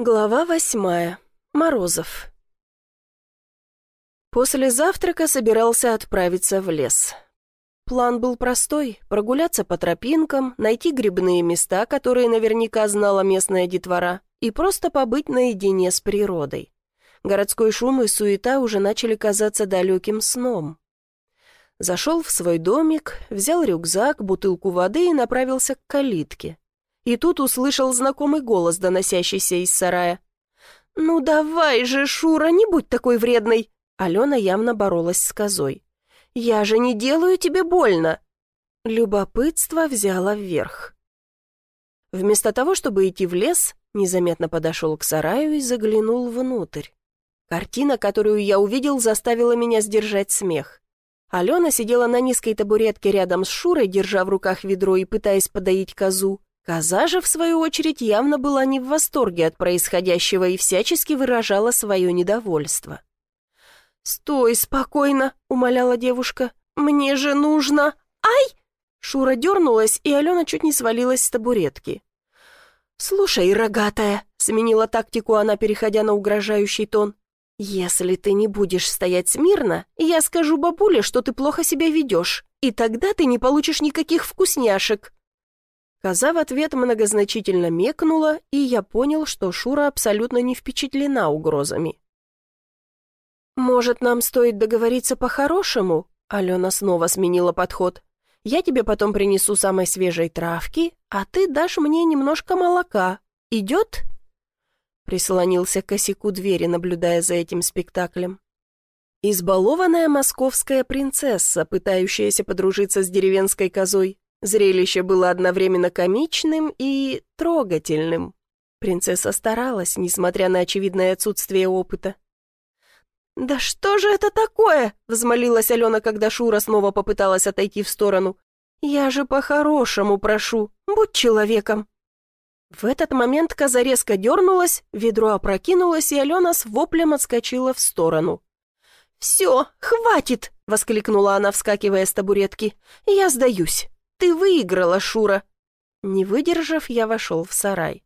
Глава восьмая. Морозов. После завтрака собирался отправиться в лес. План был простой — прогуляться по тропинкам, найти грибные места, которые наверняка знала местная детвора, и просто побыть наедине с природой. Городской шум и суета уже начали казаться далеким сном. Зашел в свой домик, взял рюкзак, бутылку воды и направился к калитке и тут услышал знакомый голос, доносящийся из сарая. «Ну давай же, Шура, не будь такой вредной!» Алена явно боролась с козой. «Я же не делаю тебе больно!» Любопытство взяло вверх. Вместо того, чтобы идти в лес, незаметно подошел к сараю и заглянул внутрь. Картина, которую я увидел, заставила меня сдержать смех. Алена сидела на низкой табуретке рядом с Шурой, держа в руках ведро и пытаясь подоить козу. Коза же, в свою очередь, явно была не в восторге от происходящего и всячески выражала свое недовольство. «Стой спокойно», — умоляла девушка. «Мне же нужно...» «Ай!» Шура дернулась, и Алена чуть не свалилась с табуретки. «Слушай, рогатая», — сменила тактику она, переходя на угрожающий тон, «если ты не будешь стоять смирно, я скажу бабуле, что ты плохо себя ведешь, и тогда ты не получишь никаких вкусняшек». Коза в ответ многозначительно мекнула, и я понял, что Шура абсолютно не впечатлена угрозами. «Может, нам стоит договориться по-хорошему?» Алена снова сменила подход. «Я тебе потом принесу самой свежей травки, а ты дашь мне немножко молока. Идет?» Прислонился к косяку двери, наблюдая за этим спектаклем. Избалованная московская принцесса, пытающаяся подружиться с деревенской козой, Зрелище было одновременно комичным и трогательным. Принцесса старалась, несмотря на очевидное отсутствие опыта. «Да что же это такое?» — взмолилась Алена, когда Шура снова попыталась отойти в сторону. «Я же по-хорошему прошу, будь человеком». В этот момент коза резко дернулась, ведро опрокинулось, и Алена с воплем отскочила в сторону. «Все, хватит!» — воскликнула она, вскакивая с табуретки. «Я сдаюсь. Ты выиграла, Шура!» Не выдержав, я вошел в сарай.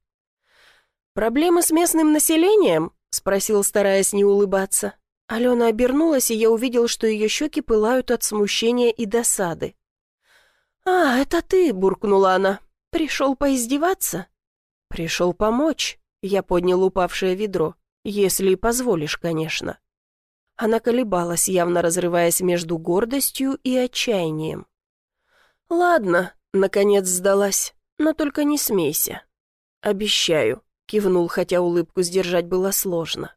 «Проблемы с местным населением?» — спросил, стараясь не улыбаться. Алена обернулась, и я увидел, что ее щеки пылают от смущения и досады. «А, это ты!» — буркнула она. «Пришел поиздеваться?» «Пришел помочь», — я поднял упавшее ведро. «Если позволишь, конечно». Она колебалась, явно разрываясь между гордостью и отчаянием. «Ладно», — наконец сдалась, — «но только не смейся». «Обещаю», — кивнул, хотя улыбку сдержать было сложно.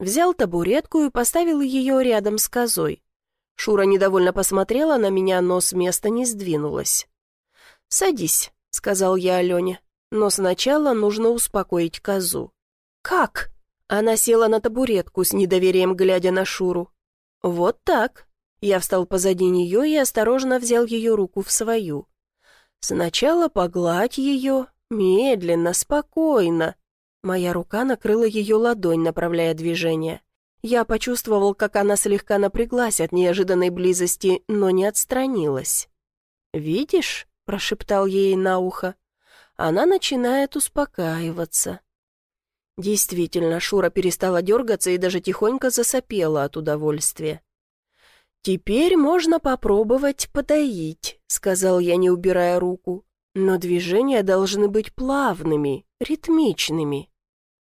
Взял табуретку и поставил ее рядом с козой. Шура недовольно посмотрела на меня, но с места не сдвинулась. «Садись», — сказал я Алене, — «но сначала нужно успокоить козу». «Как?» Она села на табуретку с недоверием, глядя на Шуру. «Вот так», я встал позади нее и осторожно взял ее руку в свою. Сначала погладь ее, медленно, спокойно. Моя рука накрыла ее ладонь, направляя движение. Я почувствовал, как она слегка напряглась от неожиданной близости, но не отстранилась. «Видишь?» — прошептал ей на ухо. Она начинает успокаиваться. Действительно, Шура перестала дергаться и даже тихонько засопела от удовольствия. «Теперь можно попробовать подоить», — сказал я, не убирая руку. «Но движения должны быть плавными, ритмичными».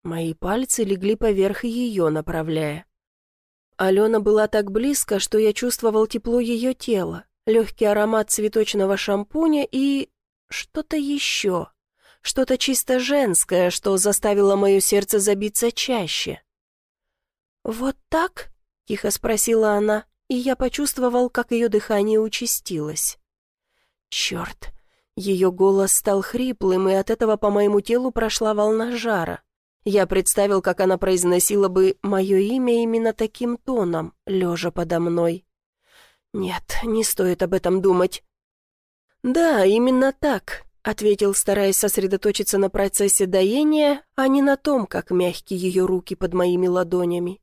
Мои пальцы легли поверх ее, направляя. Алена была так близко, что я чувствовал тепло ее тела, легкий аромат цветочного шампуня и... что-то еще. Что-то чисто женское, что заставило мое сердце забиться чаще. «Вот так?» — тихо спросила она и я почувствовал, как ее дыхание участилось. Черт! Ее голос стал хриплым, и от этого по моему телу прошла волна жара. Я представил, как она произносила бы мое имя именно таким тоном, лежа подо мной. Нет, не стоит об этом думать. «Да, именно так», — ответил, стараясь сосредоточиться на процессе доения, а не на том, как мягкие ее руки под моими ладонями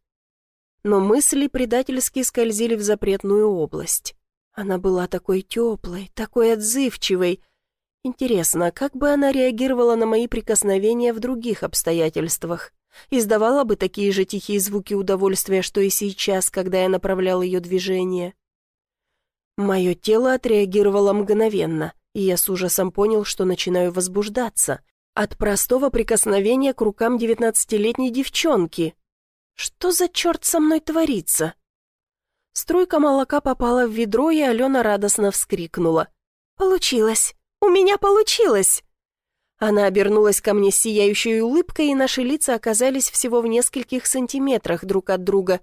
но мысли предательски скользили в запретную область. Она была такой теплой, такой отзывчивой. Интересно, как бы она реагировала на мои прикосновения в других обстоятельствах? Издавала бы такие же тихие звуки удовольствия, что и сейчас, когда я направлял ее движение. Мое тело отреагировало мгновенно, и я с ужасом понял, что начинаю возбуждаться. От простого прикосновения к рукам девятнадцатилетней девчонки. Что за черт со мной творится? Струйка молока попала в ведро, и Алена радостно вскрикнула. «Получилось! У меня получилось!» Она обернулась ко мне сияющей улыбкой, и наши лица оказались всего в нескольких сантиметрах друг от друга.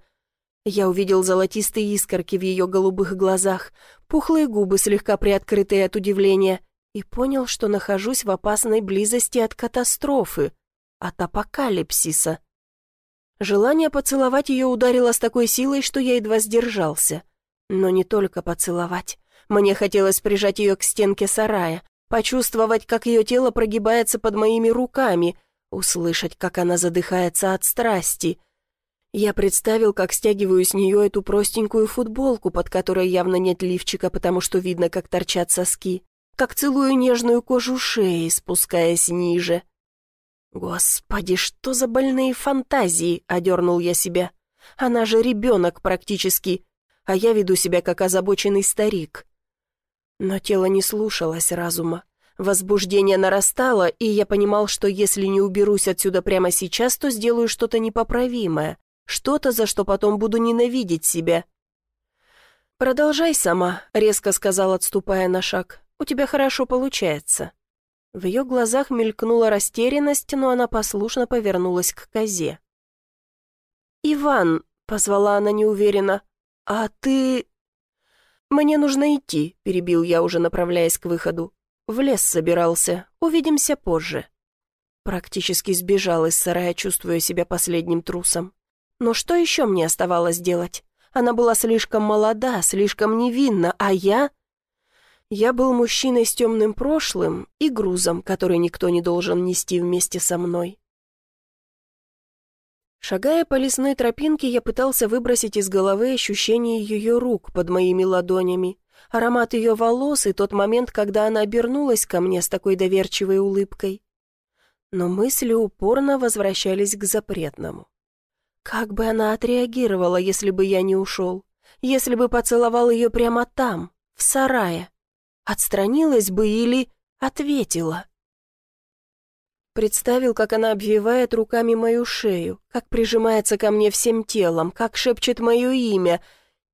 Я увидел золотистые искорки в ее голубых глазах, пухлые губы, слегка приоткрытые от удивления, и понял, что нахожусь в опасной близости от катастрофы, от апокалипсиса. Желание поцеловать ее ударило с такой силой, что я едва сдержался. Но не только поцеловать. Мне хотелось прижать ее к стенке сарая, почувствовать, как ее тело прогибается под моими руками, услышать, как она задыхается от страсти. Я представил, как стягиваю с нее эту простенькую футболку, под которой явно нет лифчика, потому что видно, как торчат соски, как целую нежную кожу шеи, спускаясь ниже. «Господи, что за больные фантазии!» — одернул я себя. «Она же ребенок практически, а я веду себя как озабоченный старик». Но тело не слушалось разума. Возбуждение нарастало, и я понимал, что если не уберусь отсюда прямо сейчас, то сделаю что-то непоправимое, что-то, за что потом буду ненавидеть себя. «Продолжай сама», — резко сказал, отступая на шаг. «У тебя хорошо получается». В ее глазах мелькнула растерянность, но она послушно повернулась к козе. «Иван», — позвала она неуверенно, — «а ты...» «Мне нужно идти», — перебил я, уже направляясь к выходу. «В лес собирался. Увидимся позже». Практически сбежал из сарая, чувствуя себя последним трусом. Но что еще мне оставалось делать? Она была слишком молода, слишком невинна, а я... Я был мужчиной с темным прошлым и грузом, который никто не должен нести вместе со мной. Шагая по лесной тропинке, я пытался выбросить из головы ощущение ее рук под моими ладонями, аромат ее волос и тот момент, когда она обернулась ко мне с такой доверчивой улыбкой. Но мысли упорно возвращались к запретному. Как бы она отреагировала, если бы я не ушел? Если бы поцеловал ее прямо там, в сарае? Отстранилась бы или ответила? Представил, как она обвивает руками мою шею, как прижимается ко мне всем телом, как шепчет мое имя.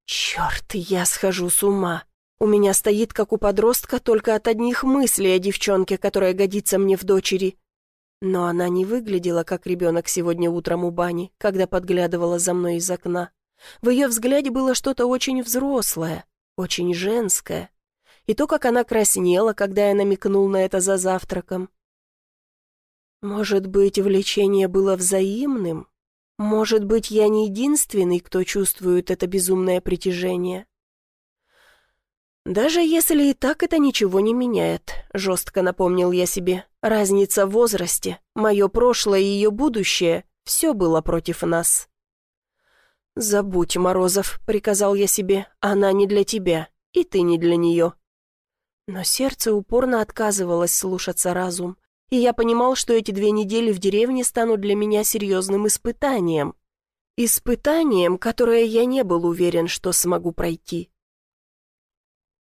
Черт, я схожу с ума. У меня стоит, как у подростка, только от одних мыслей о девчонке, которая годится мне в дочери. Но она не выглядела, как ребенок сегодня утром у бани, когда подглядывала за мной из окна. В ее взгляде было что-то очень взрослое, очень женское. И то, как она краснела, когда я намекнул на это за завтраком, может быть, влечение было взаимным? Может быть, я не единственный, кто чувствует это безумное притяжение? «Даже если и так это ничего не меняет», — жестко напомнил я себе. «Разница в возрасте, мое прошлое и ее будущее — все было против нас». «Забудь, Морозов», — приказал я себе, — «она не для тебя, и ты не для нее». Но сердце упорно отказывалось слушаться разум и я понимал, что эти две недели в деревне станут для меня серьезным испытанием. Испытанием, которое я не был уверен, что смогу пройти.